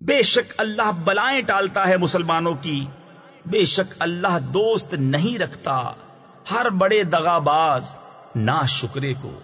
بے شک اللہ بلائیں ٹالتا ہے مسلمانوں کی۔ بے شک اللہ دوست نہیں رکھتا۔ ہر بڑے دغا باز نہ شکرے کو۔